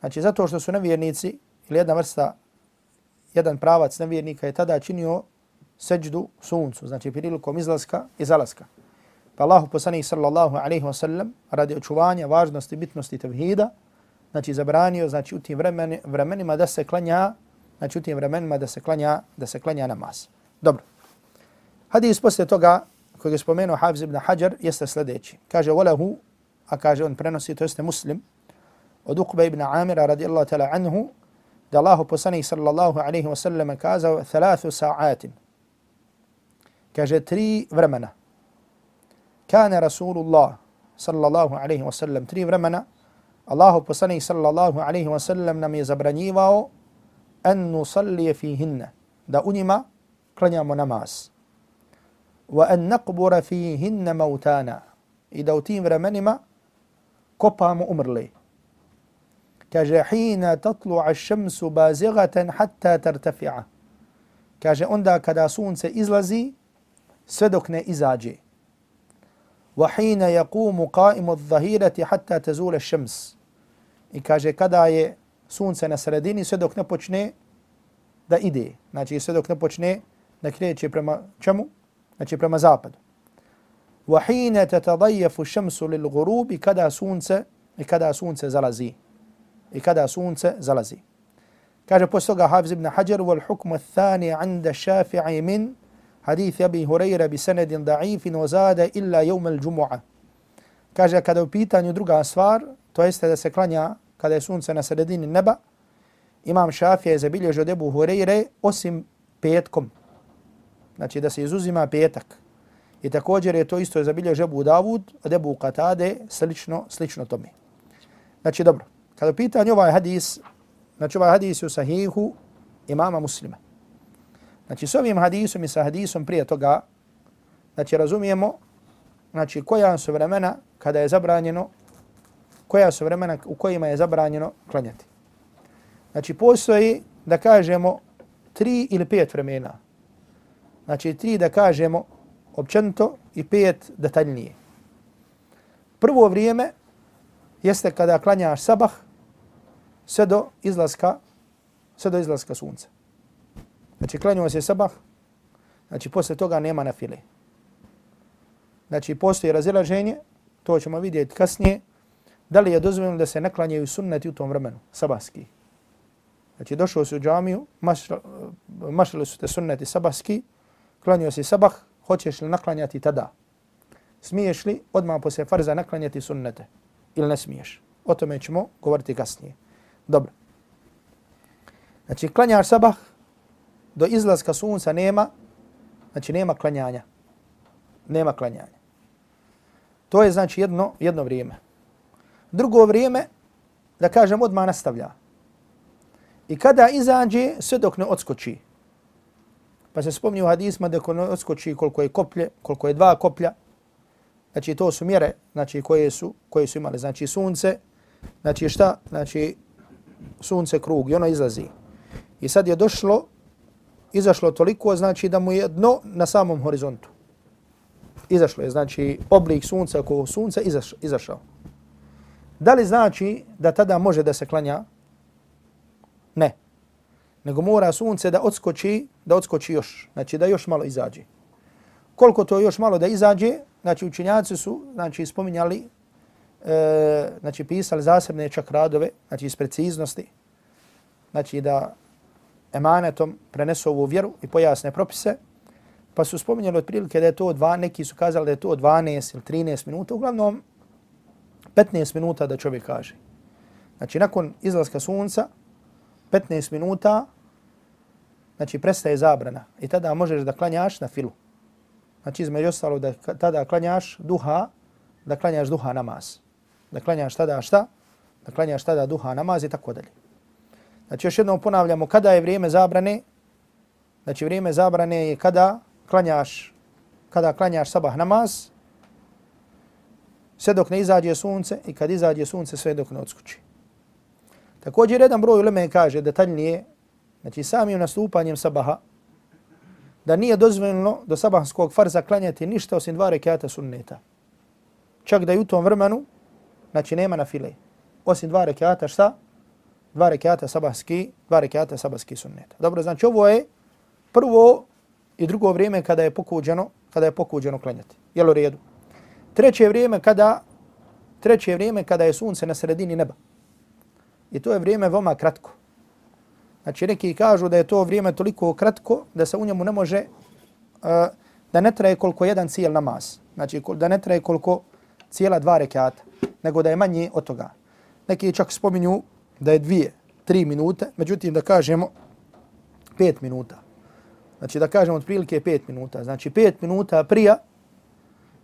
Znači, zato što su nevjernici, ili jedna vrsta, jedan pravac nevjernika je tada činio seđdu suncu, znači prilikom izlaska i zalaska. Pa Allahu poslanih sallallahu alaihi wa sallam radi očuvanja važnosti bitnosti tevhida, znači zabranio znači u tim vremeni, vremenima da se klanja, znači u tim vremenima da se klanja, da se klanja namaz. Dobro. Hadis posle toga koji je spomenuo Hafiz ibn Hajar jeste sljedeći. Kaže, volahu, a kaže on prenosi, to jeste muslim, od Uqba ibn Amira radijallahu ta'ala anhu, da Allahu poslanih sallallahu alaihi wa sallam kazao thalathu sa'atin. Kaže, tri vremena. Kane Rasulullah sallallahu alaihi wa sallam, tri vremena, Allahu poslanih sallallahu alaihi wa sallam nam je zabranjivao an nusallije fihinne, da u njima klanjamo namaz. Wa an naqbura fihinne mautana. I da u tim vremenima kopamo umrli. كاجي حين تطلع الشمس بازغة حتى ترتفع. كاجي أندا كدا سون سيزلزي سدوك نيزاجي وحين يقوم قائم الظهيرة حتى تزول الشمس. كاجي كدا سون سنسرديني سدوك نبوشني دا إيدي ناجي سدوك نبوچني نكريتشي برما شمو ناجي برما زابد وحين تتضيف الشمس للغروب كدا سون سيزلزي سي I kada sunce zalazi. Kaže posle toga Hafiz ibn Hajar wal hukmu ath-thani 'inda Shafi'i min hadith Abi Hurajra bi sanadin da'ifin wa zada illa yawm al-jum'a. Kaže kada u pitanju druga stvar, to jeste da se klanja kada je sunce na sredini neba, Imam Šafija je zabilježio od Ebu Hureyre osim petkom. Znači da se izuzima petak. I također je to isto zabilježio Ebu Davud od Ebu Katade, slično, slično tome. Znači dobro, kada pitanje ovaj hadis, znači ovaj hadis je u sahihu imama muslima. Znači s ovim hadisom i sa hadisom prije toga, znači razumijemo znači koja su vremena kada je zabranjeno koja su vremena u kojima je zabranjeno klanjati. Znači postoji da kažemo tri ili pet vremena. Znači tri da kažemo općenito i pet detaljnije. Prvo vrijeme jeste kada klanjaš sabah sve do izlaska sve do izlaska sunca. Znači klanjamo se sabah, znači posle toga nema na file. Znači postoji razilaženje, to ćemo vidjeti kasnije, da li je dozvoljeno da se naklanjaju sunneti u tom vremenu, sabahski. Znači došao se u džamiju, mašali su te sunneti sabahski, klanio si sabah, hoćeš li naklanjati tada? Smiješ li odmah posle farza naklanjati sunnete ili ne smiješ? O tome ćemo govoriti kasnije. Dobro. Znači klanjaš sabah, do izlaska sunca nema, znači nema klanjanja. Nema klanjanja. To je znači jedno, jedno vrijeme. Drugo vrijeme, da kažem, odmah nastavlja. I kada izađe, sve dok ne odskoči. Pa se spomni u hadisma da ne odskoči koliko je koplje, koliko je dva koplja. Znači to su mjere znači, koje, su, koje su imali. Znači sunce, znači šta? Znači sunce krug i ono izlazi. I sad je došlo, izašlo toliko, znači da mu je dno na samom horizontu. Izašlo je, znači oblik sunca oko sunca izaš, izašao. Da li znači da tada može da se klanja? Ne. Nego mora sunce da odskoči, da odskoči još. Znači da još malo izađe. Koliko to još malo da izađe, znači učenjaci su znači, spominjali, e, znači pisali zasebne čak radove, znači iz preciznosti, znači da emanetom prenesu ovu vjeru i pojasne propise, pa su spominjali otprilike da je to dva, neki su kazali da je to 12 ili 13 minuta, uglavnom 15 minuta da čovjek kaže. Znači, nakon izlaska sunca, 15 minuta, znači, prestaje zabrana. I tada možeš da klanjaš na filu. Znači, između ostalo da tada klanjaš duha, da klanjaš duha namaz. Da klanjaš tada šta? Da klanjaš tada duha namaz i tako dalje. Znači, još jednom ponavljamo, kada je vrijeme zabrane? Znači, vrijeme zabrane je kada klanjaš, kada klanjaš sabah namaz, sve dok ne izađe sunce i kad izađe sunce sve dok ne odskuči. Također jedan broj uleme kaže detaljnije, znači samim nastupanjem sabaha, da nije dozvoljeno do sabahskog farza klanjati ništa osim dva rekata sunneta. Čak da je u tom vremenu, znači nema na file. Osim dva rekiata šta? dva rekiata sabahski, dva rekiata sabahski sunneta. Dobro, znači ovo je prvo i drugo vrijeme kada je pokuđeno, kada je pokuđeno klanjati. Jel u redu? Treće vrijeme kada treće vrijeme kada je sunce na sredini neba. I to je vrijeme veoma kratko. Znači neki kažu da je to vrijeme toliko kratko da se u njemu ne može uh, da ne traje koliko jedan cijel namaz. Znači da ne traje koliko cijela dva rekata, nego da je manje od toga. Neki čak spominju da je dvije, tri minute, međutim da kažemo pet minuta. Znači da kažemo otprilike pet minuta. Znači pet minuta prija,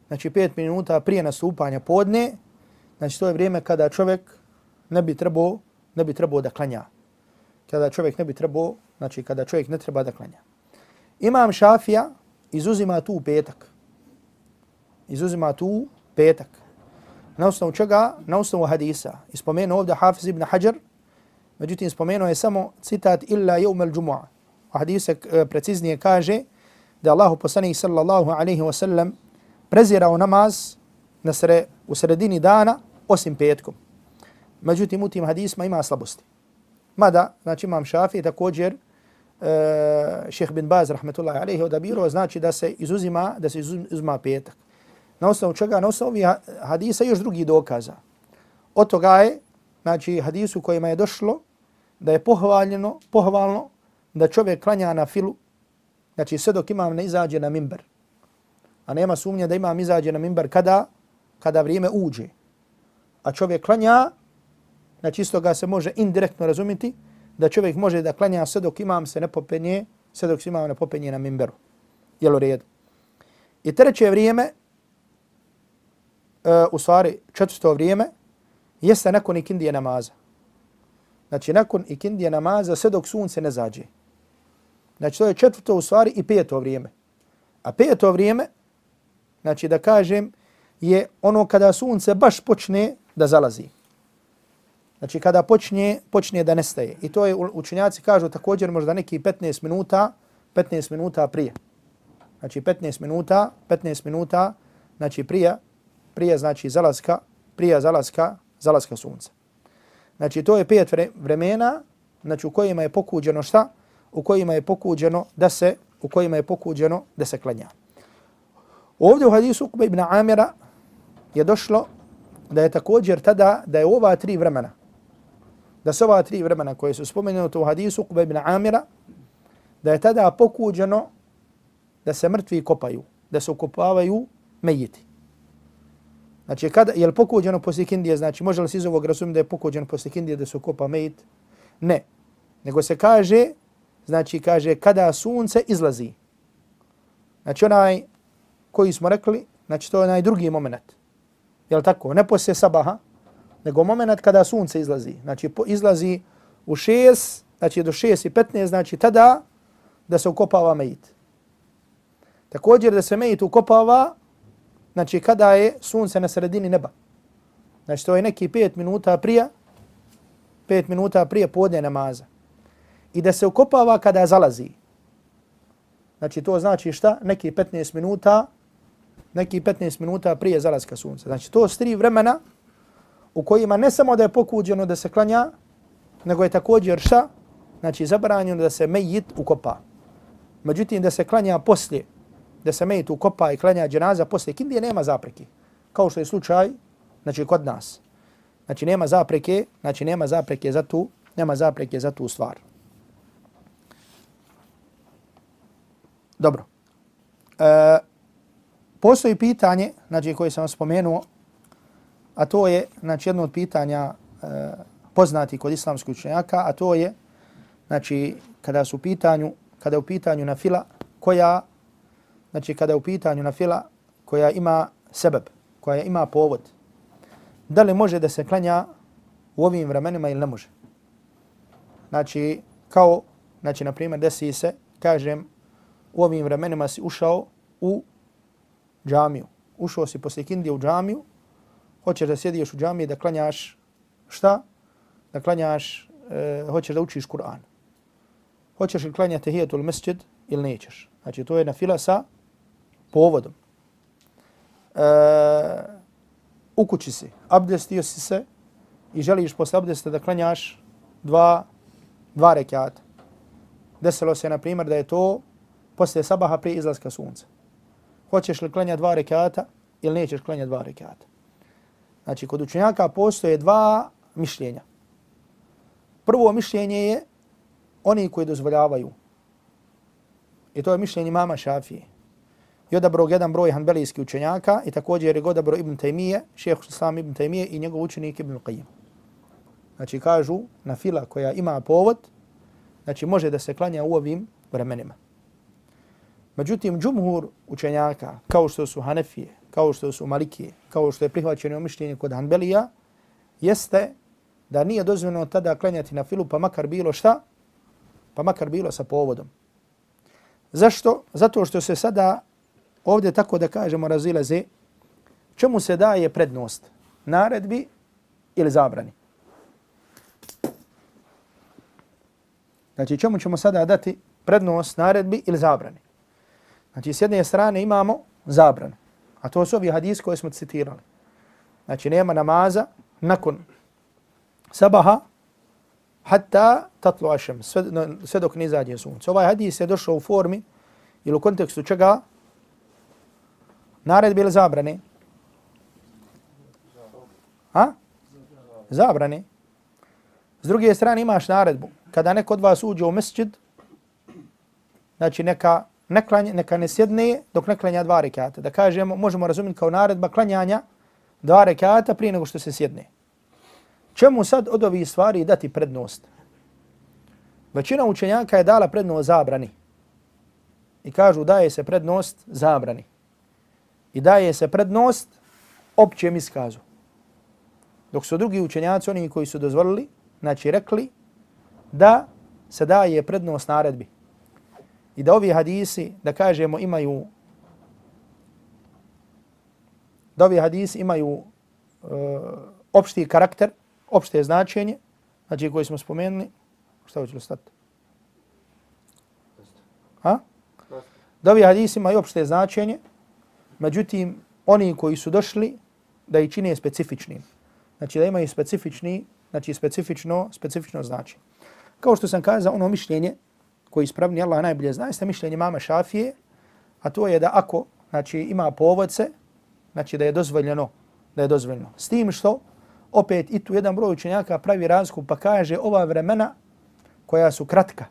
znači pet minuta prije nastupanja podne, znači to je vrijeme kada čovjek ne bi trebao, ne bi trebao da klanja. Kada čovjek ne bi trebao, znači kada čovjek ne treba da klanja. Imam Šafija izuzima tu petak. Izuzima tu petak. Na osnovu čega? Na osnovu hadisa. Ispomenuo ovdje Hafiz ibn Hajar, međutim spomenuo je samo citat illa jevm al džumu'a. A hadise e, preciznije kaže da Allah poslanih sallallahu alaihi wa sallam prezirao namaz na sre, u sredini dana osim petkom. Međutim, u tim hadisma ima slabosti. Mada, znači imam šafi također, e, uh, šeheh bin Baz, rahmetullahi alaihi, odabiro, znači da se izuzima, da se izuzima petak na osnovu čega, na osnovu hadisa još drugi dokaza. Od toga je, znači hadisu kojima je došlo, da je pohvaljeno, pohvalno da čovjek klanja na filu, znači sve dok imam ne izađe na mimber. A nema sumnje da imam izađe na mimber kada, kada vrijeme uđe. A čovjek klanja, znači isto ga se može indirektno razumiti, da čovjek može da klanja sve dok imam se ne popenje, sve dok imam ne popenje na mimberu. Jel u redu? I treće vrijeme, u stvari četvrto vrijeme, jeste nakon ikindije namaza. Znači nakon ikindije namaza sve dok sunce ne zađe. Znači to je četvrto u stvari i peto vrijeme. A peto vrijeme, znači da kažem, je ono kada sunce baš počne da zalazi. Znači kada počne, počne da nestaje. I to je učenjaci kažu također možda neki 15 minuta, 15 minuta prije. Znači 15 minuta, 15 minuta, znači prije prije znači zalaska, prije zalaska, zalaska sunca. Znači to je pet vremena, znači u kojima je pokuđeno šta? U kojima je pokuđeno da se, u kojima je pokuđeno da se klanja. Ovdje u hadisu Ukba ibn Amira je došlo da je također tada, da je ova tri vremena, da su ova tri vremena koje su spomenute u hadisu Ukba ibn Amira, da je tada pokuđeno da se mrtvi kopaju, da se ukopavaju mejiti. Znači, kada, je li pokuđeno poslije kindije, znači, može li se iz ovog razumiti da je pokuđeno poslije kindije da se kopa mejit? Ne. Nego se kaže, znači, kaže, kada sunce izlazi. Znači, onaj koji smo rekli, znači, to je onaj drugi moment. Je li tako? Ne poslije sabaha, nego moment kada sunce izlazi. Znači, po, izlazi u 6, znači, do 6 i petne, znači, tada da se ukopava mejit. Također da se mejit ukopava znači kada je sunce na sredini neba. Znači to je neki 5 minuta prije, pet minuta prije podne namaza. I da se ukopava kada zalazi. Znači to znači šta? Neki 15 minuta, neki 15 minuta prije zalaska sunca. Znači to su tri vremena u kojima ne samo da je pokuđeno da se klanja, nego je također šta? Znači zabranjeno da se mejit ukopa. Međutim da se klanja poslije da se mejit ukopa i klanja dženaza posle kindije, nema zapreke. Kao što je slučaj, znači kod nas. Znači nema zapreke, znači nema zapreke za tu, nema zapreke za tu stvar. Dobro. E, postoji pitanje, znači koje sam spomenuo, a to je, znači jedno od pitanja e, poznati kod islamskih učenjaka, a to je, znači kada su u pitanju, kada je u pitanju na fila koja znači kada je u pitanju na fila koja ima sebeb, koja ima povod, da li može da se klanja u ovim vremenima ili ne može. Znači, kao, znači, na primjer, desi se, kažem, u ovim vremenima si ušao u džamiju. Ušao si poslije kindije u džamiju, hoćeš da sjediš u džamiji da klanjaš šta? Da klanjaš, e, hoćeš da učiš Kur'an. Hoćeš li klanjati hijatul mesjid ili nećeš? Znači, to je na fila sa povodom. E, u kući si, abdestio si se i želiš posle abdesta da klanjaš dva, dva rekiata. Desilo se, na primjer, da je to poslije sabaha prije izlaska sunca. Hoćeš li klanjati dva rekiata ili nećeš klanjati dva rekiata? Znači, kod učenjaka postoje dva mišljenja. Prvo mišljenje je oni koji dozvoljavaju. I to je mišljenje mama Šafije. I odabrao jedan broj hanbelijskih učenjaka i također je odabrao Ibn Taymije, šeheh Islam Ibn Taymije i njegov učenik Ibn Qayyim. Znači kažu na fila koja ima povod, znači može da se klanja u ovim vremenima. Međutim, džumhur učenjaka, kao što su Hanefije, kao što su Malikije, kao što je prihvaćeno mišljenje kod Hanbelija, jeste da nije dozvoljeno tada klanjati na filu, pa makar bilo šta, pa makar bilo sa povodom. Zašto? Zato što se sada ovdje tako da kažemo razilaze čemu se daje prednost? Naredbi ili zabrani? Znači čemu ćemo sada dati prednost naredbi ili zabrani? Znači s jedne strane imamo zabranu. A to su ovi hadis koje smo citirali. Znači nema namaza nakon sabaha hatta tatlu ašem, sve, sve dok ne izađe sunce. Ovaj hadis je došao u formi ili u kontekstu čega? Naredbe ili zabrane? Ha? Zabrane. S druge strane imaš naredbu. Kada neko od vas uđe u mesđid, znači neka, ne klanje, neka ne sjedne dok ne klanja dva rekata. Da kažemo, možemo razumjeti kao naredba klanjanja dva rekata prije nego što se sjedne. Čemu sad od ovih stvari dati prednost? Većina učenjaka je dala prednost zabrani. I kažu daje se prednost zabrani. I daje se prednost općem iskazu. Dok su drugi učenjaci, oni koji su dozvolili, znači rekli da se daje prednost naredbi. I da ovi hadisi, da kažemo, imaju da ovi hadisi imaju uh, opšti karakter, opšte značenje, znači koji smo spomenuli, šta hoće li stati? Ha? Da ovi hadisi imaju opšte značenje, međutim, oni koji su došli da ih čine specifičnim. Znači da imaju specifični, znači specifično, specifično znači. Kao što sam kazao, ono mišljenje koji ispravni Allah najbolje zna, jeste mišljenje mama Šafije, a to je da ako znači, ima povodce, znači da je dozvoljeno, da je dozvoljeno. S tim što opet i tu jedan broj učenjaka pravi razliku pa kaže ova vremena koja su kratka.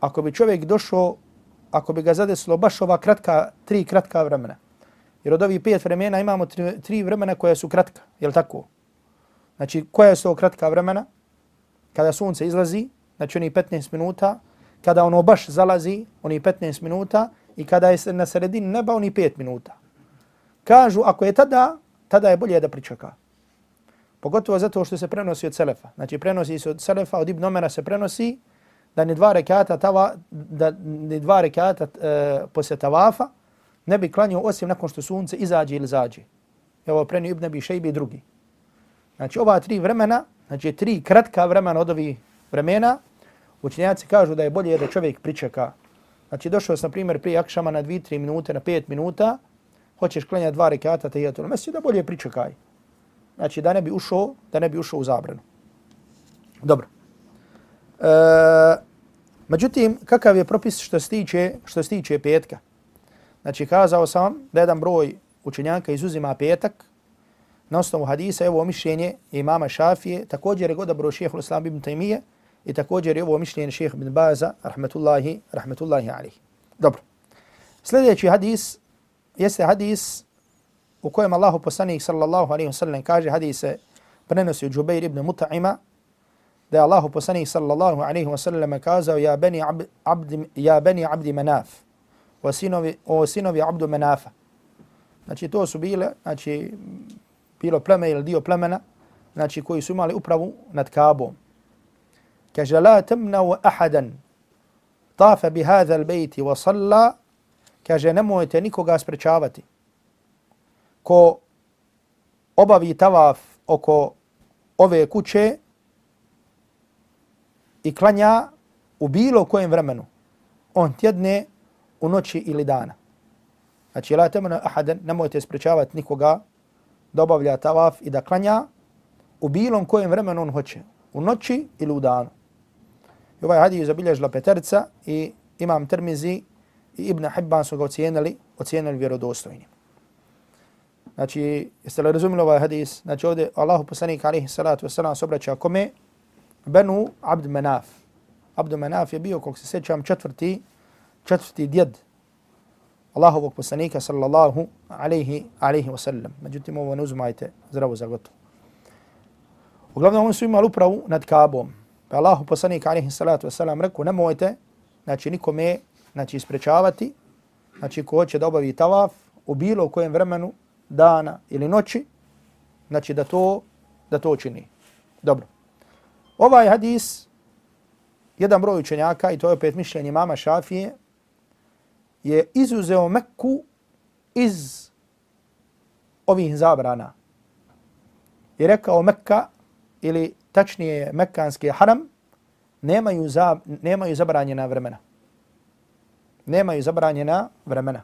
Ako bi čovjek došao, ako bi ga zadesilo baš ova kratka, tri kratka vremena. Jer od ovih pet vremena imamo tri, tri vremena koja su kratka. Je li tako? Znači, koja su to kratka vremena? Kada sunce izlazi, znači oni 15 minuta, kada ono baš zalazi, oni 15 minuta, i kada je na sredini neba, oni 5 minuta. Kažu, ako je tada, tada je bolje da pričeka. Pogotovo zato što se prenosi od Selefa. Znači prenosi se od Selefa, od Ibn Omera se prenosi da ni dva rekata, tava, da ni dva rekata e, poslije tavafa ne bi klanio osim nakon što sunce izađe ili zađe. Evo prenio Ibn Abi Šejbi drugi. Znači ova tri vremena, znači tri kratka vremena od ovih vremena, učenjaci kažu da je bolje da čovjek pričeka. Znači došao sam, na primjer, prije akšama na 2-3 minute, na 5 minuta, hoćeš klanjati dva rekata, te je. Mesi da bolje pričekaj znači da ne bi ušao, da ne bi ušao u zabranu. Dobro. E, međutim, kakav je propis što se tiče, što se tiče petka? Znači, kazao sam da jedan broj učenjaka izuzima petak na osnovu hadisa, evo mišljenje imama Šafije, također je godabro broj šehehu Islam ibn Taymiye i također je ovo mišljenje šehehu ibn Baza, rahmetullahi, rahmetullahi alihi. Dobro. Sljedeći hadis jeste hadis u kojem Allahu poslanik sallallahu alaihi wa sallam kaže hadise prenosi od Džubeir ibn Muta'ima da je Allahu poslanik sallallahu alejhi ve sellem kazao ja bani abd ja bani abd manaf o sinovi, o sinovi abdu manafa. Znači to su bile, znači bilo pleme ili dio plemena, znači koji su imali upravu nad Kabom. Kaže la wa ahadan tafa bi hadha al-bayt wa salla, kaže nemojte nikoga sprečavati ko obavi tavaf oko ove kuće i klanja u bilo kojem vremenu, on tjedne u noći ili dana. Znači, la temena ahaden, nemojte sprečavati nikoga da obavlja tavaf i da klanja u bilo kojem vremenu on hoće. u noći ili u danu. I ovaj hadis zabilježila peterca i imam Termizi i Ibn Hibban su ga ocijenili, ocijenili vjerodostojnim. Znači, jeste li razumili ovaj hadis? Znači, ovdje Allahu poslanik alaihi salatu wasalam se obraća kome? Benu Abd Manaf. Abd Menaf je bio, kog se sjećam, četvrti, četvrti djed Allahovog poslanika sallallahu alaihi, alaihi wasallam. Međutim, ovo ne uzmajte zdravo za gotovo. Uglavnom, oni su imali upravu nad Kabom. Pa Allahu poslanik alaihi salatu wasalam rekao, nemojte, znači, nikome, znači, isprečavati, znači, ko hoće da obavi tavaf u bilo kojem vremenu dana ili noći, znači da to, da to čini. Dobro. Ovaj hadis, jedan broj učenjaka, i to je opet mišljenje mama Šafije, je izuzeo Mekku iz ovih zabrana. I rekao Mekka, ili tačnije Mekkanski haram, nemaju, za, nemaju zabranjena vremena. Nemaju zabranjena vremena.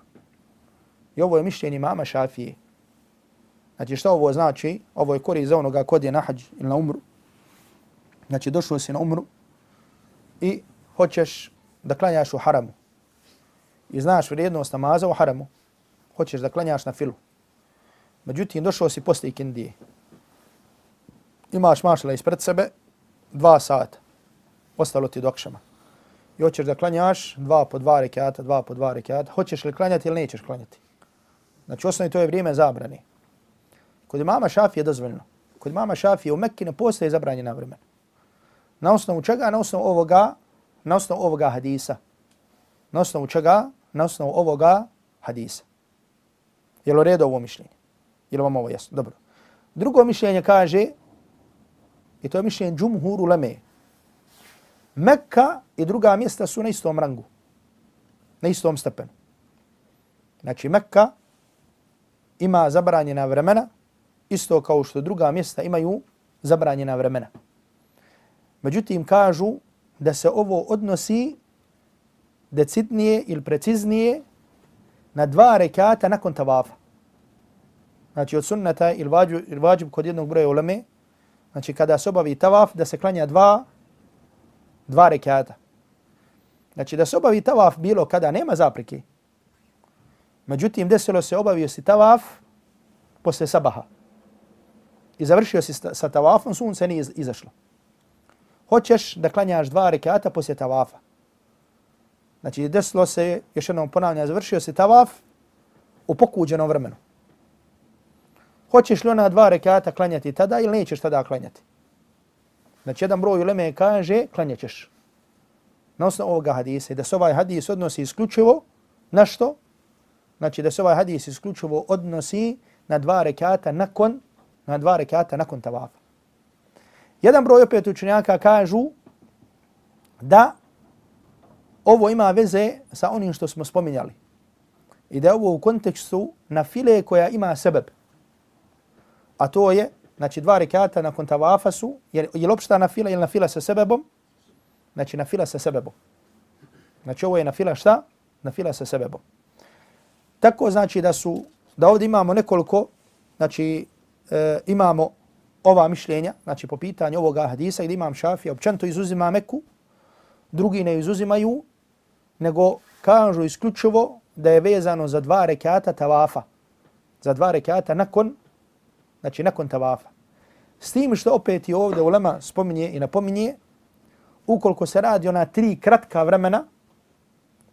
I ovo je mišljenje mama Šafije. Znači što ovo znači? Ovo je korist za onoga kod je na hađ ili na umru. Znači došao si na umru i hoćeš da klanjaš u haramu. I znaš vrijednost namaza u haramu. Hoćeš da klanjaš na filu. Međutim, došao si posle ikindije. Imaš mašala ispred sebe dva sata. Ostalo ti dokšama. I hoćeš da klanjaš dva po dva rekiata, dva po dva rekiata. Hoćeš li klanjati ili nećeš klanjati? Znači, osnovi to je vrijeme zabrani. Kod imama Šafije je dozvoljno. Kod imama Šafije u Mekki ne postoje zabranjena vremena. Na osnovu čega? Na osnovu ovoga, na osnovu ovoga hadisa. Na osnovu čega? Na osnovu ovoga hadisa. Je li redo ovo mišljenje? Je li vam ovo jasno? Dobro. Drugo mišljenje kaže, i to je mišljenje džumhuru leme, Mekka i druga mjesta su na istom rangu. Na istom stepenu. Znači Mekka ima zabranjena vremena, isto kao što druga mjesta imaju zabranjena vremena. Međutim, kažu da se ovo odnosi decidnije ili preciznije na dva rekata nakon tavafa. Znači, od sunnata ili vađib, ili vađib kod jednog broja uleme, znači kada se obavi tavaf, da se klanja dva, dva rekata. Znači, da se obavi tavaf bilo kada nema zaprike. Međutim, desilo se obavio si tavaf posle sabaha i završio si sa tavafom, sunce nije izašlo. Hoćeš da klanjaš dva rekata poslije tavafa. Znači, desilo se, još jednom ponavljam, završio se tavaf u pokuđenom vremenu. Hoćeš li ona dva rekata klanjati tada ili nećeš tada klanjati? Znači, jedan broj uleme kaže, klanjaćeš. Na osnovu ovoga hadisa, da se ovaj hadis odnosi isključivo na što? Znači, da se ovaj hadis isključivo odnosi na dva rekata nakon na dva rekata nakon tavafa. Jedan broj opet učenjaka kažu da ovo ima veze sa onim što smo spominjali. I da ovo u kontekstu na file koja ima sebeb. A to je, znači dva rekata nakon tavafa su, je, je li opšta na fila ili na fila sa sebebom? Znači na fila sa sebebom. Znači ovo je na fila šta? Na fila sa sebebom. Tako znači da su, da ovdje imamo nekoliko, znači e, imamo ova mišljenja, znači po pitanju ovoga hadisa, ili imam šafija, općento izuzima Meku, drugi ne izuzimaju, nego kažu isključivo da je vezano za dva rekata tavafa. Za dva rekata nakon, znači nakon tavafa. S tim što opet i ovdje ulema spominje i napominje, ukoliko se radi ona tri kratka vremena,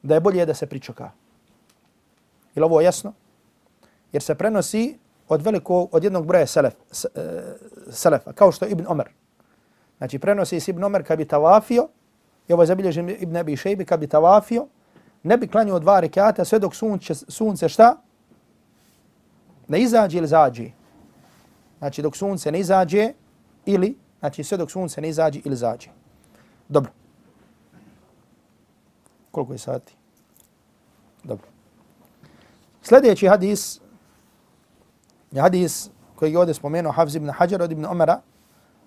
da je bolje da se pričoka. Je ovo jasno? Jer se prenosi od velikog, od jednog broja selef, e, selefa, kao što je Ibn Omer. Znači, prenosi se Ibn Omer kad bi tavafio, i ovo je zabilježen Ibn Abi Šejbi, kad bi tavafio, ne bi klanio dva rekata sve dok sunce, sunce šta? Ne izađe ili zađe. Znači, dok sunce ne izađe ili, znači, sve dok sunce ne izađe ili zađe. Dobro. Koliko je sati? Dobro. Sljedeći hadis hadis koji je ovdje spomenuo Hafz ibn Hajar od ibn Omara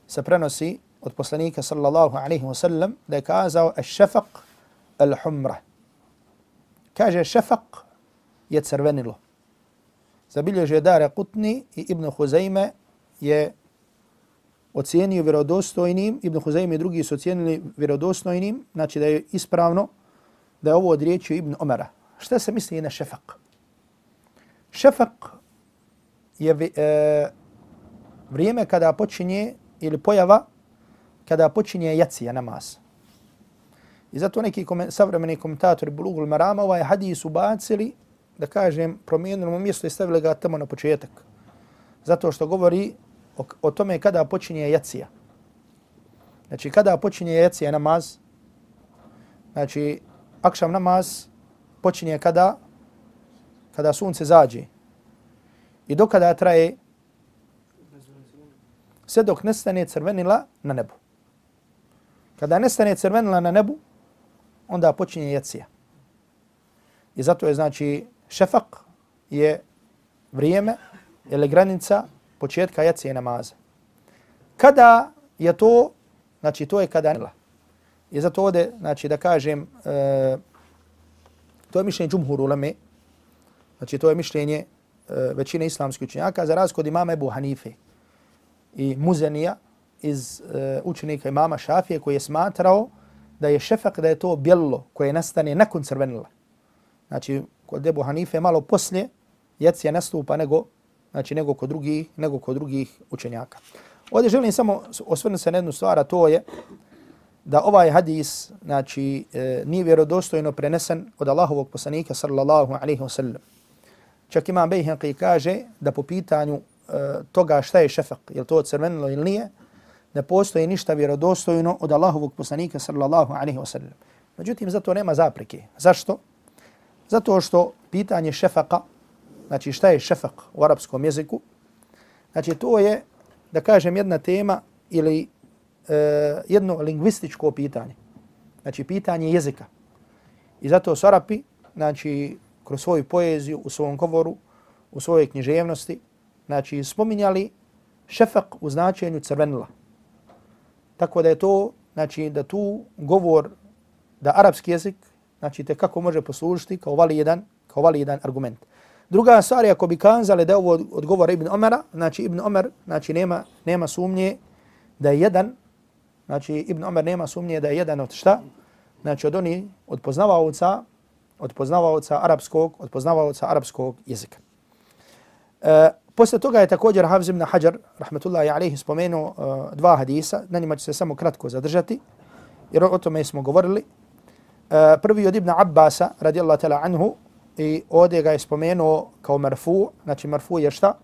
se prenosi od poslanika sallallahu alaihi wa sallam da je kazao al-šafaq al-humra. Kaže šefak je crvenilo. Zabilježe Dare Kutni i Ibn Huzeyme je ocijenio vjerodostojnim, Ibn Huzeyme i drugi su ocijenili vjerodostojnim, znači da je ispravno da je ovo od riječi Ibn Omara. Šta se misli na šefak? Šefak je e, vrijeme kada počinje ili pojava kada počinje jacija namaz. I zato neki komen, savremeni komentatori Bulugul Marama ovaj hadis ubacili, da kažem, promijenili mu mjesto i stavili ga tamo na početak. Zato što govori o, o tome kada počinje jacija. Znači, kada počinje jacija namaz, znači, akšam namaz počinje kada? Kada sunce zađe. I dokada traje? Sve dok nestane crvenila na nebu. Kada nestane crvenila na nebu, onda počinje jacija. I zato je znači šefak je vrijeme ili granica početka jacije namaza. Kada je to, znači to je kada nila. I zato ovdje, znači da kažem, e, to je mišljenje džumhur ulame, znači to je mišljenje Eh, većine islamskih učenjaka, za razliku od imama Ebu Hanife i Muzenija iz e, učenika imama Šafije koji je smatrao da je šefak, da je to bjelo koje nastane nakon crvenila. Znači, kod Ebu Hanife malo poslije jacija nastupa nego, znači, nego kod drugih, nego kod drugih učenjaka. Ovdje želim samo osvrnuti se na jednu stvar, a to je da ovaj hadis znači, e, nije vjerodostojno prenesen od Allahovog poslanika sallallahu alaihi wa sallam. Čak imam Bejhenqi kaže da po pitanju e, toga šta je šefak, je to crvenilo ili nije, ne postoji ništa vjerodostojno od Allahovog poslanika sallallahu alaihi wa sallam. Međutim, zato nema zapreke. Zašto? Zato što pitanje šefaka, znači šta je šefak u arapskom jeziku, znači to je, da kažem, jedna tema ili uh, jedno lingvističko pitanje. Znači pitanje jezika. I zato su Arapi, znači kroz svoju poeziju, u svom govoru, u svojoj književnosti, znači spominjali šefak u značenju crvenila. Tako da je to, znači da tu govor, da arapski jezik, znači te kako može poslužiti kao validan, kao validan argument. Druga stvar je ako bi kanzali da je ovo odgovor Ibn Omara, znači Ibn Omer, znači nema, nema sumnje da je jedan, znači Ibn Omer nema sumnje da je jedan od šta? Znači od oni, od poznavaoca, od poznavaoca arapskog, od poznavaoca arapskog jezika. E, Posle toga je također Hafiz ibn Hajar, rahmetullahi alaihi, spomenuo e, dva hadisa, na njima ću se samo kratko zadržati, jer o tome smo govorili. E, prvi od Ibn Abbasa, radijallahu ta'la anhu, i ovdje ga je spomenuo kao marfu, znači marfu je šta?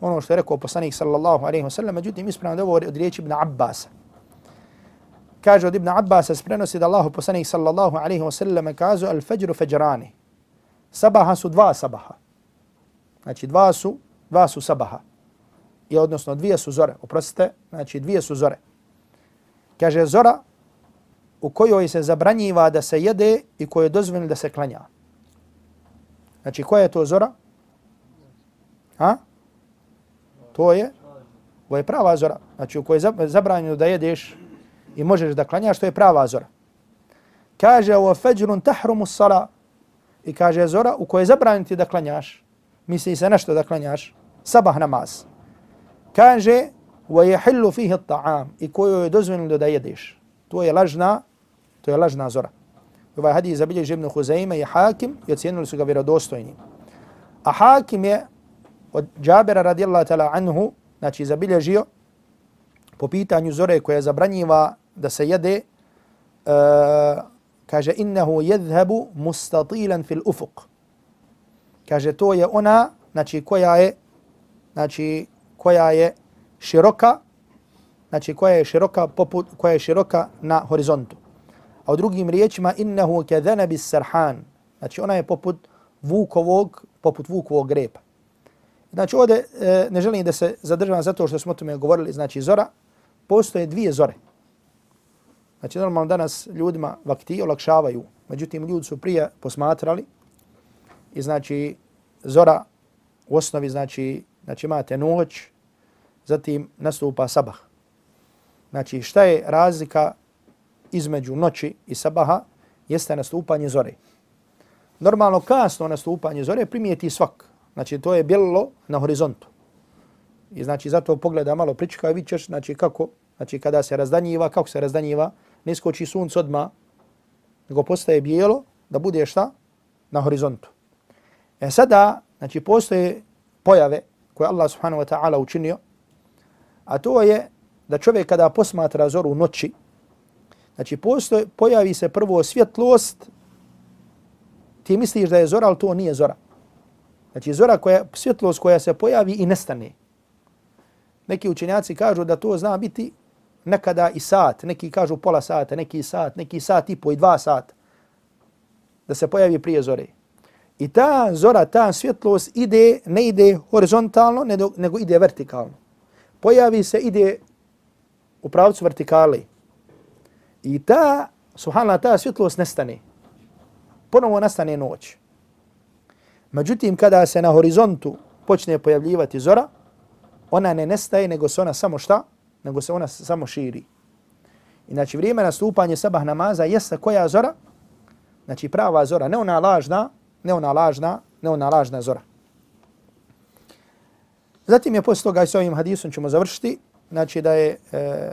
Ono što je rekao poslanik sallallahu alaihi wa sallam, međutim ispravno da ovo od riječi Ibn Abbasa. Kaže od Ibn Abbas se prenosi da Allahu poslanik sallallahu alaihi wa sallam kazu al fajru fajrani. Sabaha su dva sabaha. Znači dva su dva su sabaha. I odnosno dvije su zore. Oprostite, znači dvije su zore. Kaže zora u kojoj se zabranjiva da se jede i koje je dozvoljeno da se klanja. Znači koja je to zora? Ha? To je? Ovo je prava zora. Znači u kojoj je zabranjeno da jedeš i možeš da klanjaš, to je prava zora. Kaže ovo feđrun tahrumu sala i kaže zora u kojoj je zabranjeno da klanjaš. Misli se nešto da klanjaš sabah namaz. Kaže, wa yahillu fihi at-ta'am i koju je dozvoljeno da jedeš. To je lažna, to je lažna zora. Ovaj hadis zabilježi Ibn Huzaima i Hakim i ocijenili su ga vjerodostojnim. A Hakim je od Džabera radijallahu ta'ala anhu, znači zabilježio po pitanju zore koja zabranjiva da se jede, uh, kaže innehu jedhebu mustatilan fil ufuq. Kaže to je ona, znači koja je znači koja je široka, znači koja je široka poput koja je široka na horizontu. A u drugim riječima innehu kadhana sarhan. Znači ona je poput vukovog, poput vukovog grepa. Znači ovdje e, ne želim da se zadržavam zato što smo o tome govorili, znači zora, postoje dvije zore. Znači normalno danas ljudima vakti olakšavaju, međutim ljudi su prije posmatrali i znači zora u osnovi znači Znači imate noć, zatim nastupa sabah. Znači šta je razlika između noći i sabaha? Jeste nastupanje zore. Normalno kasno nastupanje zore primijeti svak. Znači to je bjelo na horizontu. I znači zato pogleda malo prička i vićeš znači kako znači kada se razdanjiva, kako se razdanjiva, ne skoči sunce odma, nego postaje bijelo, da bude šta? Na horizontu. E sada, znači postoje pojave koje Allah subhanahu wa ta'ala učinio, a to je da čovjek kada posmatra zoru u noći, znači postoje, pojavi se prvo svjetlost, ti misliš da je zora, ali to nije zora. Znači zora koja, svjetlost koja se pojavi i nestane. Neki učenjaci kažu da to zna biti nekada i sat, neki kažu pola sata, neki sat, neki sat i po i dva sata, da se pojavi prije zore. I ta zora, ta svjetlost ide, ne ide horizontalno, nego ide vertikalno. Pojavi se, ide u pravcu vertikali. I ta, subhanallah, ta svjetlost nestane. Ponovo nastane noć. Međutim, kada se na horizontu počne pojavljivati zora, ona ne nestaje, nego se ona samo šta? Nego se ona samo širi. I znači vrijeme nastupanje sabah namaza jeste koja zora? Znači prava zora, ne ona lažna, ne ona lažna, ne ona lažna zora. Zatim je posle toga i s ovim hadisom ćemo završiti, znači da je e,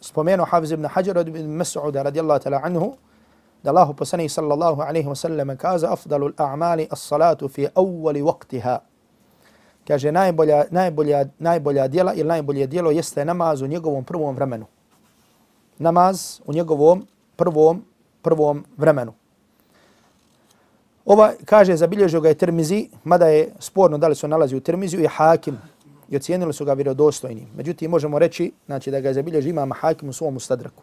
spomenuo Hafiz ibn Hajar od ibn Mas'uda radijallahu ta'la anhu, da Allahu poslanih sallallahu alaihi wa sallam kaza afdalu a'mali as-salatu fi awwali waqtiha. Kaže najbolja, najbolja, najbolja djela ili najbolje djelo jeste namaz u njegovom prvom vremenu. Namaz u njegovom prvom, prvom vremenu. Ova kaže zabilježio ga je Tirmizi, mada je sporno da li se nalazi u Tirmiziju i Hakim i ocijenili su ga vjerodostojnim. Međutim, možemo reći znači, da ga je zabilježio imam Hakim u svom ustadraku.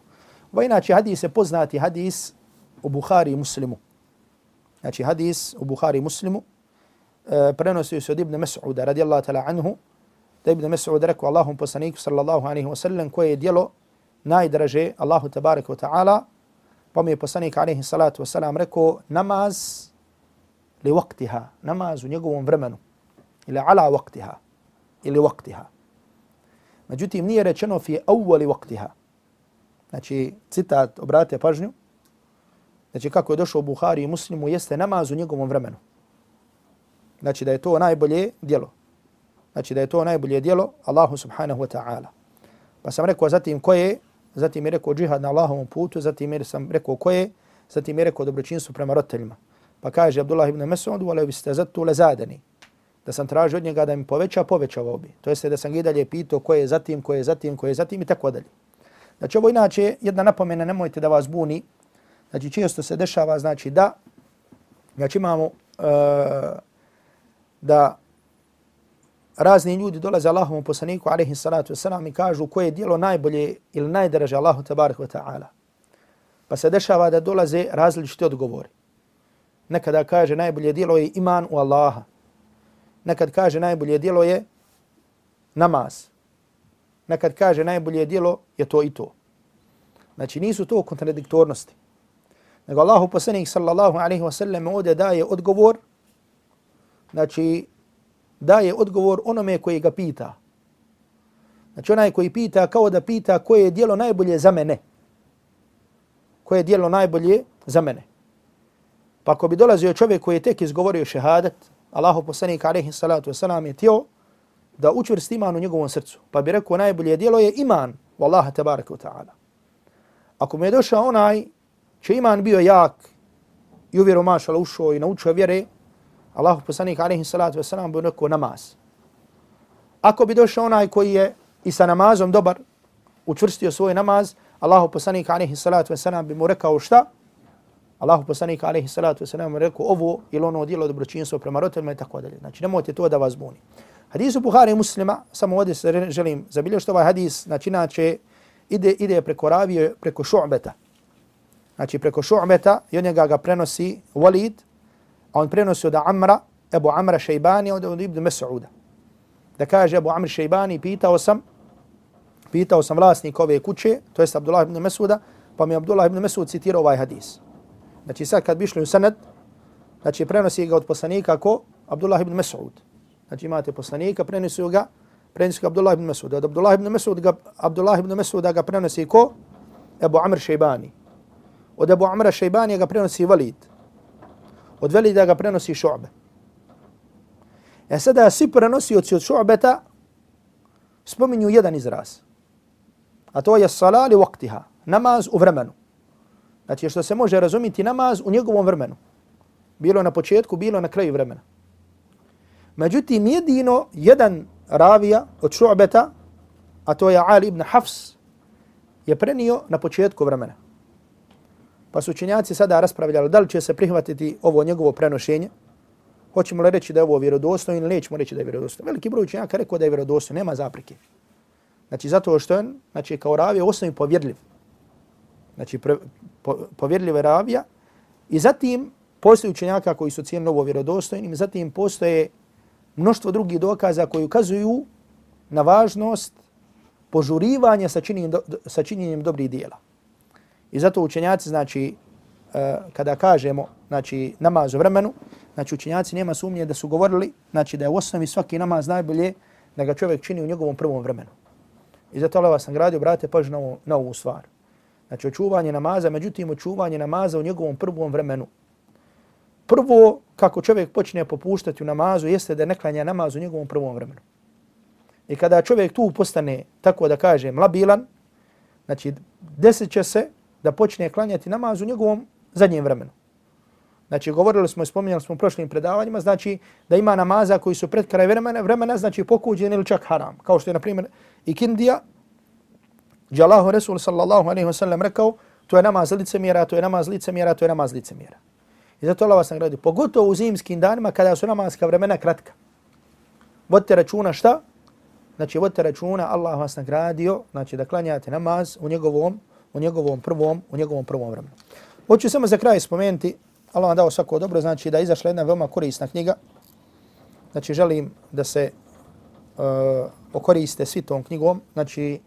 Ova inače hadis je poznati hadis u Buhari i Muslimu. Znači hadis u Buhari i Muslimu e, prenosio se od Ibn Mas'uda radijallahu ta'ala anhu da Ibn Mas'ud rekao Allahom poslaniku sallallahu alaihi wa sallam koje je dijelo najdraže Allahu tabaraka wa ta'ala pa mi je poslanik alaihi salatu wa salam rekao namaz li waktiha, namaz u njegovom vremenu ili ala waktiha ili waktiha. Međutim, nije rečeno fi awali waktiha. Znači, citat, obratite pažnju, znači kako je došao u Buhari i Muslimu, jeste namaz u njegovom vremenu. Znači da je to najbolje djelo. Znači da je to najbolje djelo Allahu subhanahu wa ta'ala. Pa sam rekao zatim ko je, zatim je rekao džihad na Allahovom putu, zatim je sam rekao ko je, zatim je rekao dobročinstvo prema roditeljima. Pa kaže Abdullah ibn Mas'ud, wala biste zatu lazadani. Da sam tražio od njega da mi poveća, povećao bi. To jeste da sam ga dalje pitao ko je zatim, ko je zatim, ko je zatim i tako dalje. Znači ovo inače jedna napomena, nemojte da vas buni, Znači često se dešava znači da znači imamo uh, da razni ljudi dolaze Allahovom poslaniku alejhi salatu vesselam i kažu koje je djelo najbolje ili najdraže Allahu tebarek ve taala. Pa se dešava da dolaze različiti odgovori. Nekada kaže najbolje djelo je iman u Allaha. Nekad kaže najbolje djelo je namaz. Nekad kaže najbolje djelo je to i to. Znači nisu to kontradiktornosti nego Allahu poslanik sallallahu alaihi ve sellem ovdje daje odgovor, znači daje odgovor onome koji ga pita. Znači onaj koji pita kao da pita koje je dijelo najbolje za mene. Koje je dijelo najbolje za mene. Pa ako bi dolazio čovjek koji je tek izgovorio šehadat, Allahu poslanik alaihi salatu wasalam je tio da učvrsti iman u njegovom srcu. Pa bi rekao najbolje dijelo je iman u Allaha tabaraka wa ta'ala. Ako mu je došao onaj će iman bio jak i uvjeru mašala ušao i naučio vjere, Allahu poslanik alaihi salatu wasalam bi rekao namaz. Ako bi došao onaj koji je i sa namazom dobar, učvrstio svoj namaz, Allahu poslanik alaihi salatu wasalam bi mu rekao šta? Allahu poslanik alaihi salatu wasalam bi rekao ovo ili ono djelo dobročinstvo prema roditeljima i tako dalje. Znači nemojte to da vas buni. Hadisu Buhari i muslima, samo ovdje se želim zabilježiti ovaj hadis, znači inače ide, ide preko ravije, preko šu'beta znači preko Šu'beta i od njega ga prenosi Walid, a on prenosi od Amra, Ebu Amra Šejbani od, od Ibn Mas'uda. Da kaže Ebu Amr Šejbani, pitao sam, pitao sam vlasnik ove kuće, to jest Abdullah ibn Mas'uda, pa mi Abdullah ibn Mas'ud citirao ovaj hadis. Znači sad kad bi išli u sanad, znači prenosi ga od poslanika ko? Abdullah ibn Mas'ud. Znači imate poslanika, prenosi ga, prenosi ga Abdullah ibn Mas'ud. Od Abdullah ibn Mas'ud ga, Abdullah ibn Mas'uda ga prenosi ko? Ebu Amr Šejbani. Od Abu Amra Šejbani ga prenosi Valid. Od da ga prenosi Šu'be. E sada svi prenosi od Šu'beta spominju jedan izraz. A to je salali waktiha, namaz u vremenu. Znači što se može razumiti namaz u njegovom vremenu. Bilo na početku, bilo na kraju vremena. Međutim, jedino jedan ravija od šu'beta, a to je Ali ibn Hafs, je prenio na početku vremena. Pa su učenjaci sada raspravljali da li će se prihvatiti ovo njegovo prenošenje, hoćemo li reći da je ovo vjerodostojno ili nećemo reći da je vjerodostojno. Veliki broj učenjaka rekao da je vjerodostojno, nema zaprike. Znači zato što je znači, kao ravija osnovi povjerljiv. Znači pre, po, povjerljiva ravija i zatim postoje učenjaka koji su cijenili ovo vjerodostojnim i zatim postoje mnoštvo drugih dokaza koji ukazuju na važnost požurivanja sa činjenjem, do, sa činjenjem dobrih dijela. I zato učenjaci, znači, e, kada kažemo znači, namaz u vremenu, znači učenjaci nema sumnje da su govorili znači, da je u osnovi svaki namaz najbolje da ga čovjek čini u njegovom prvom vremenu. I zato Allah vas nagradio, brate, pažu na, ovu, na ovu stvar. Znači, očuvanje namaza, međutim, očuvanje namaza u njegovom prvom vremenu. Prvo, kako čovjek počne popuštati u namazu, jeste da ne klanja namaz u njegovom prvom vremenu. I kada čovjek tu postane, tako da kažem, labilan, znači, desit će se da počne klanjati namaz u njegovom zadnjem vremenu. Znači, govorili smo i spominjali smo u prošlim predavanjima, znači da ima namaza koji su pred kraj vremena, vremena znači pokuđen ili čak haram. Kao što je, na primjer, ikindija, gdje Allahu Resul sallallahu alaihi wa sallam rekao, to je namaz licemjera, to je namaz licemjera, to je namaz licemjera. I zato Allah vas nagradi, pogotovo u zimskim danima kada su namazka vremena kratka. Vodite računa šta? Znači, vodite računa, Allah vas nagradio, znači da klanjate namaz u njegovom, u njegovom prvom, u njegovom prvom vremenu. Hoću samo za kraj spomenuti, Allah vam dao svako dobro, znači da je izašla jedna veoma korisna knjiga. Znači, želim da se uh, okoriste svi tom knjigom. Znači,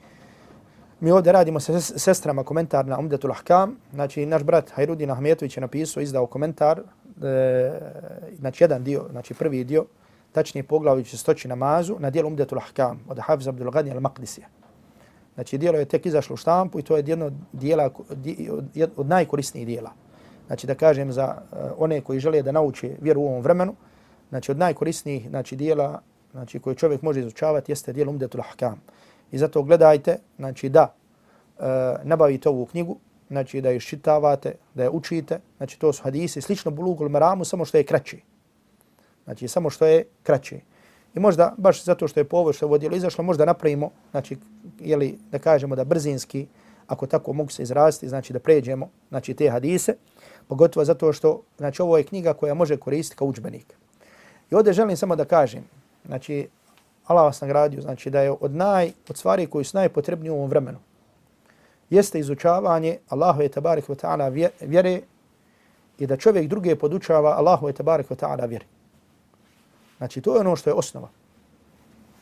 mi ovdje radimo sa sestrama komentar na Umdetul Ahkam. Znači, naš brat Hajrudin Ahmetović je napisao, izdao komentar, e, znači jedan dio, znači prvi dio, tačnije poglavlje stoči namazu na dijelu Umdetul Ahkam od Hafiz Abdul Ghani al-Maqdisija. Znači, dijelo je tek izašlo u štampu i to je jedno dijela, od, od najkorisnijih dijela. Znači, da kažem za uh, one koji žele da nauče vjeru u ovom vremenu, znači, od najkorisnijih znači, dijela znači, koje čovjek može izučavati jeste dijelo Umdetul Ahkam. I zato gledajte, znači da uh, nabavite ovu knjigu, znači da je iščitavate, da je učite, znači to su hadisi, slično Bulugul Meramu, samo što je kraće. Znači samo što je kraće. I možda, baš zato što je po ovo što je ovo izašlo, možda napravimo, znači, jeli, da kažemo da brzinski, ako tako mogu se izraziti, znači da pređemo znači, te hadise, pogotovo zato što znači, ovo je knjiga koja može koristiti kao učbenik. I ovdje želim samo da kažem, znači, Allah vas nagradio, znači da je od naj od stvari koji su najpotrebnije u ovom vremenu. Jeste izučavanje Allahu je tabarik wa ta'ala vjere i da čovjek druge podučava Allahu je tabarik wa ta'ala vjere. Znači to je ono što je osnova.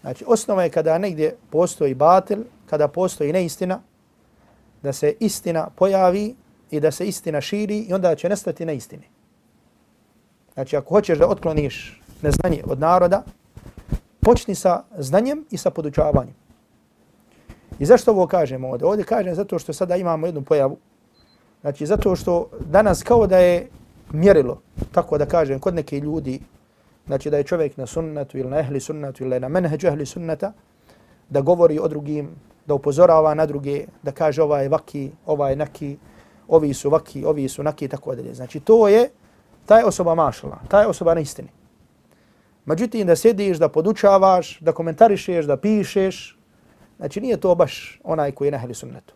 Znači osnova je kada negdje postoji batil, kada postoji neistina, da se istina pojavi i da se istina širi i onda će nestati neistine. Znači ako hoćeš da otkloniš neznanje od naroda, počni sa znanjem i sa podučavanjem. I zašto ovo kažemo ovdje? Ovdje kažem zato što sada imamo jednu pojavu. Znači zato što danas kao da je mjerilo, tako da kažem, kod neke ljudi, znači da je čovjek na sunnetu ili na ehli sunnetu ili na menheđu ehli sunneta, da govori o drugim, da upozorava na druge, da kaže ovaj je vaki, ovaj je naki, ovi su vaki, ovi su naki, tako dalje. Znači to je, taj osoba mašala, taj je osoba na istini. Međutim, da sediš, da podučavaš, da komentarišeš, da pišeš, znači nije to baš onaj koji je na sunnetu.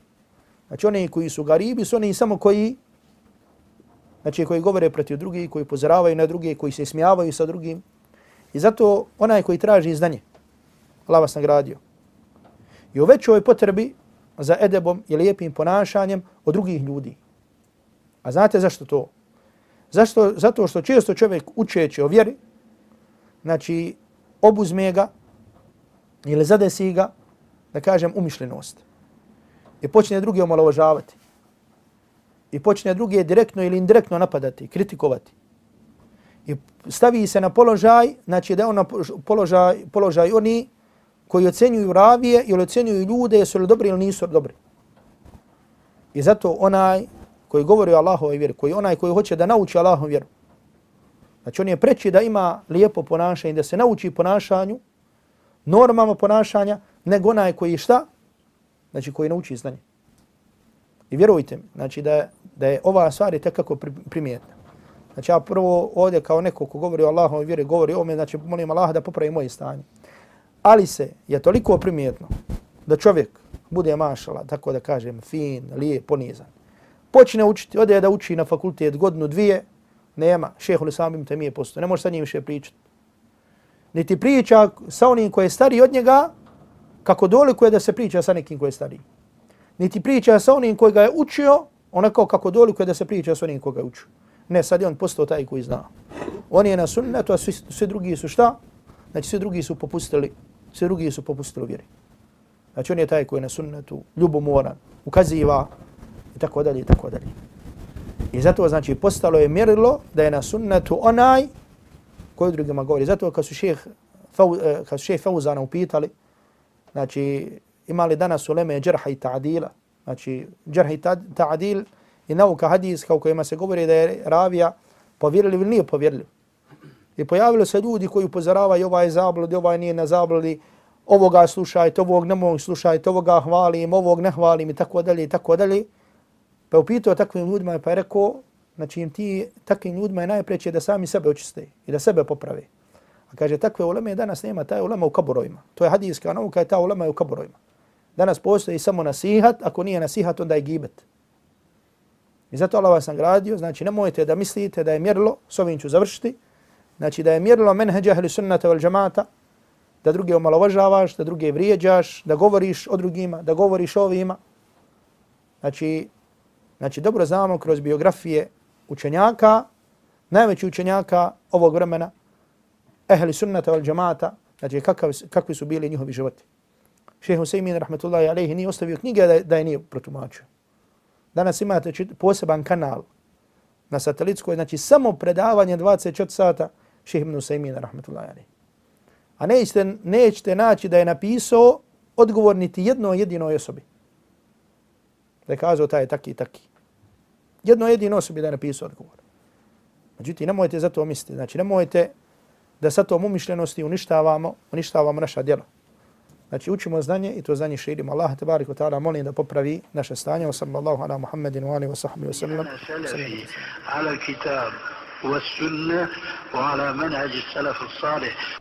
Znači oni koji su garibi su oni samo koji, znači koji govore protiv drugih, koji pozoravaju na druge, koji se smijavaju sa drugim. I zato onaj koji traži znanje, Allah vas nagradio. I u većoj potrebi za edebom i lijepim ponašanjem od drugih ljudi. A znate zašto to? Zašto? Zato što često čovjek učeći o vjeri, znači, obuzme ga ili zadesi ga, da kažem, umišljenost. I počne druge omalovažavati. I počne druge direktno ili indirektno napadati, kritikovati. I stavi se na položaj, znači da je on na položaj, položaj oni koji ocenjuju ravije ili ocenjuju ljude jesu li dobri ili nisu dobri. I zato onaj koji govori o Allahovoj vjeri, koji onaj koji hoće da nauči Allahovu vjeru, Znači on je preći da ima lijepo ponašanje, da se nauči ponašanju, normama ponašanja, nego onaj koji šta? Znači koji nauči znanje. I vjerujte mi, znači da, da je ova stvar je tekako primijetna. Znači ja prvo ovdje kao neko ko govori o Allahom vjeri, govori o me, znači molim Allaha da popravi moje stanje. Ali se je toliko primijetno da čovjek bude mašala, tako da kažem, fin, lijep, ponizan. Počne učiti, ode da uči na fakultet godinu, dvije, nema, šehu li samim te mi je postoje, ne može sa njim više pričati. Niti priča sa onim koji je stari od njega, kako doliko je da se priča sa nekim koji je stari. Niti priča sa onim koji ga je učio, onako kako doliko je da se priča sa onim koji ga je učio. Ne, sad je on postao taj koji zna. On je na sunnetu, a svi, svi drugi su šta? Znači, svi drugi su popustili, svi drugi su popustili vjeri. Znači, on je taj koji je na sunnetu, ljubomoran, ukaziva i tako dalje i tako dalje. I zato, znači, postalo je mjerilo da je na sunnetu onaj koji drugima govori. Zato kad su šeh, eh, kad su šeh Fauzana upitali, znači, imali danas uleme džerha i ta'adila, znači, džerha i ta'adil, ta i nauka hadijska u kojima se govori da je ravija povjerljiv ili nije povjerljiv. I pojavilo se ljudi koji upozoravaju ovaj zabludi, ovaj nije na zabludi, ovoga slušajte, ovog ne mogu slušajte, ovoga hvalim, ovog ne hvalim i tako dalje i tako dalje. Pa je upitao takvim ljudima pa je rekao, znači im ti takvim ljudima je najpreće da sami sebe očiste i da sebe poprave. A kaže, takve uleme danas nema, ta je ulema u kaborovima. To je hadijska nauka i ta ulema je u kaborovima. Danas postoji samo nasihat, ako nije nasihat, onda je gibet. I zato Allah vas nagradio, znači nemojte da mislite da je mjerilo, s ovim ću završiti, znači da je mjerilo menheđa ahli sunnata val džamata, da druge omalovažavaš, da druge vrijeđaš, da govoriš o drugima, da govoriš o ovima. Znači, znači dobro znamo kroz biografije učenjaka, najveći učenjaka ovog vremena, ehli sunnata val džamata, znači kakav, kakvi su bili njihovi životi. Šehe Husaymin, rahmetullahi alaihi, nije ostavio knjige da, da je nije protumačio. Danas imate poseban kanal na satelitskoj, znači samo predavanje 24 sata šehe ibn Usaymin, rahmetullahi alaihi. A nećete, nećete naći da je napisao odgovor niti jedno jedinoj osobi. Da je kazao taj taki i taki. Jedno jedino osobi da je napisao odgovor. Međutim, nemojte za to misliti. Znači, nemojte da sa tom umišljenosti uništavamo, uništavamo naša djela. Znači učimo znanje i to znanje širimo. Allah te barik ta'ala molim da popravi naše stanje. Wa sallallahu ala Muhammedin wa alihi wa sahbihi wa sallam. Ala kitab wa sunna wa ala manhaj salaf salih.